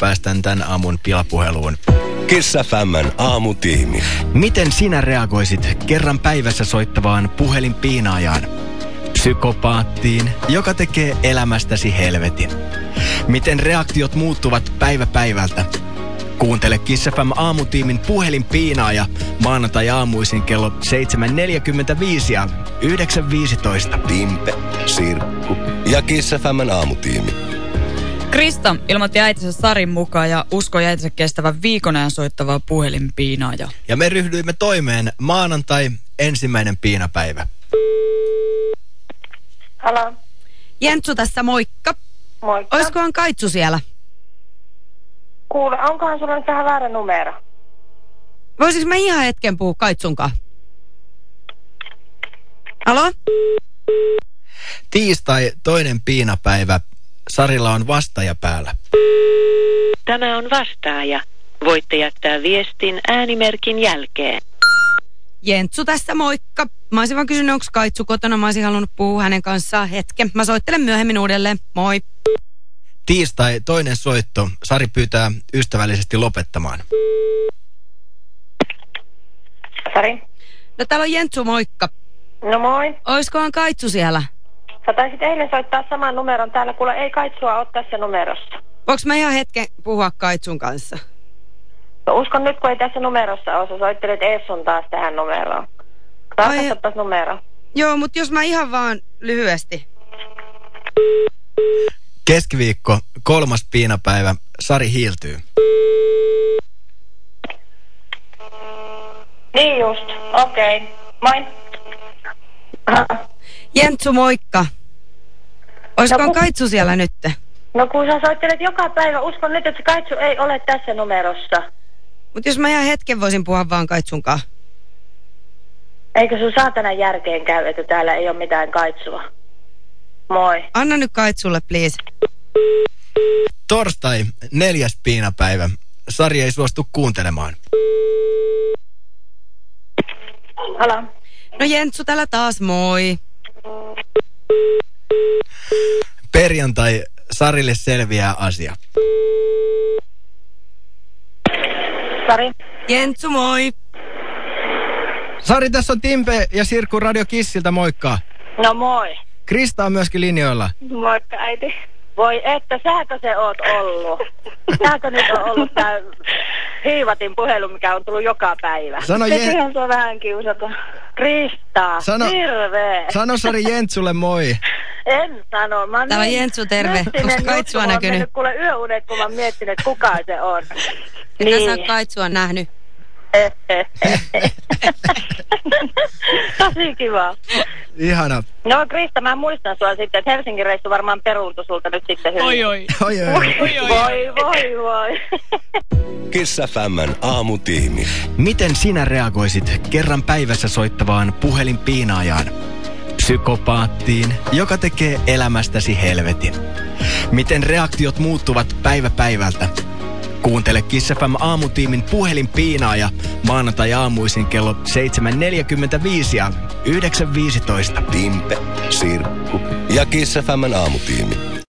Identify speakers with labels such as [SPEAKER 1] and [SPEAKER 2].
[SPEAKER 1] päästään tämän aamun pilapuheluun.
[SPEAKER 2] Kiss FMn aamutiimi.
[SPEAKER 1] Miten sinä reagoisit kerran päivässä soittavaan puhelinpiinaajaan? Psykopaattiin, joka tekee elämästäsi helvetin. Miten reaktiot muuttuvat päivä päivältä? Kuuntele Kiss FM aamutiimin puhelinpiinaaja maanantai-aamuisin kello 7.45 ja 9.15.
[SPEAKER 2] Timpe, Sirkku ja Kiss FMn aamutiimi.
[SPEAKER 3] Krista ilmoitti äitinsä Sarin mukaan ja uskoi äitinsä kestävän viikon ajan soittavaa puhelinpiinaaja.
[SPEAKER 1] Ja me ryhdyimme toimeen maanantai ensimmäinen piinapäivä.
[SPEAKER 4] Halo,
[SPEAKER 5] Jentsu tässä, moikka.
[SPEAKER 4] moikka.
[SPEAKER 5] Oiskohan Kaitsu siellä?
[SPEAKER 4] Kuule, onkohan sulla nyt tähän väärä numero?
[SPEAKER 5] Voisiko mä ihan hetken puhua Kaitsunkaan? Alo?
[SPEAKER 1] Tiistai toinen piinapäivä. Sarilla on vastaaja päällä.
[SPEAKER 6] Tämä on vastaaja. Voitte jättää viestin äänimerkin jälkeen.
[SPEAKER 5] Jentsu tässä, moikka. Mä olisin vaan kysynyt, onko Kaitsu kotona. Mä olisin halunnut puhua hänen kanssaan hetken. Mä soittelen myöhemmin uudelleen. Moi.
[SPEAKER 1] Tiistai toinen soitto. Sari pyytää ystävällisesti lopettamaan.
[SPEAKER 4] Sari?
[SPEAKER 5] No täällä on Jentsu, moikka.
[SPEAKER 4] No moi.
[SPEAKER 5] Oiskohan Kaitsu siellä?
[SPEAKER 4] Sä taisit eilen soittaa saman numeron täällä, kuule ei kaitsua ole tässä numerossa.
[SPEAKER 5] Voinko mä ihan hetken puhua Kaitsun kanssa?
[SPEAKER 4] No uskon nyt, kun ei tässä numerossa ole. Sä soittelet Essun taas tähän numeroon. Tarkastapas numero.
[SPEAKER 5] Joo, mutta jos mä ihan vaan lyhyesti.
[SPEAKER 1] Keskiviikko, kolmas piinapäivä. Sari hiiltyy.
[SPEAKER 4] Niin just, okei. Okay. Moi.
[SPEAKER 5] Jentsu, moikka. Oiskohan
[SPEAKER 4] No,
[SPEAKER 5] Kaitsu siellä nyt?
[SPEAKER 4] No kun sä soittelet joka päivä, uskon nyt, että se kaitsu ei ole tässä numerossa.
[SPEAKER 5] Mutta jos mä ihan hetken voisin puhua vaan Kaitsunkaan.
[SPEAKER 4] Eikö sun saatana järkeen käy, että täällä ei ole mitään kaitsua? Moi.
[SPEAKER 5] Anna nyt Kaitsulle, please.
[SPEAKER 1] Torstai, neljäs piinapäivä. Sari ei suostu kuuntelemaan.
[SPEAKER 4] Halo.
[SPEAKER 5] No Jentsu täällä taas, moi.
[SPEAKER 1] Perjantai, Sarille selviää asia.
[SPEAKER 4] Sari.
[SPEAKER 5] Jentsu, moi.
[SPEAKER 1] Sari, tässä on Timpe ja Sirkku Radio Kissiltä, moikka.
[SPEAKER 4] No moi.
[SPEAKER 1] Krista on myöskin linjoilla.
[SPEAKER 4] Moikka äiti. Voi että, säkö se oot ollut? Säkö nyt on ollut tää hiivatin puhelu, mikä on tullut joka päivä?
[SPEAKER 1] Sano Je-
[SPEAKER 4] Tekihän se vähän kiusata. Krista,
[SPEAKER 1] Sano-. Sano Sari Jentsulle moi.
[SPEAKER 4] En sano. Mä oon
[SPEAKER 5] Täällä on
[SPEAKER 4] niin
[SPEAKER 5] Jentsu, terve.
[SPEAKER 4] juttu,
[SPEAKER 5] Kaitsua näkynyt?
[SPEAKER 4] mennyt kuule yöunet, kun mä oon miettinyt, että kuka se on.
[SPEAKER 5] Etkä
[SPEAKER 4] Niin.
[SPEAKER 5] sä Kaitsua nähnyt.
[SPEAKER 4] Tosi kiva.
[SPEAKER 1] Ihana.
[SPEAKER 4] No Krista, mä muistan sua sitten, että Helsingin reissu varmaan peruuntui sulta nyt sitten hyvin.
[SPEAKER 3] Oi oi.
[SPEAKER 1] Oi, oi, oi.
[SPEAKER 4] Voi, voi, voi.
[SPEAKER 2] Kiss FMn aamutiimi.
[SPEAKER 1] Miten sinä reagoisit kerran päivässä soittavaan puhelinpiinaajaan? Psykopaattiin, joka tekee elämästäsi helvetin. Miten reaktiot muuttuvat päivä päivältä? Kuuntele Kiss FM aamutiimin puhelinpiinaaja maanantai-aamuisin kello 7.45 ja 9.15.
[SPEAKER 2] Timpe, Sirkku ja Kiss FMn aamutiimi.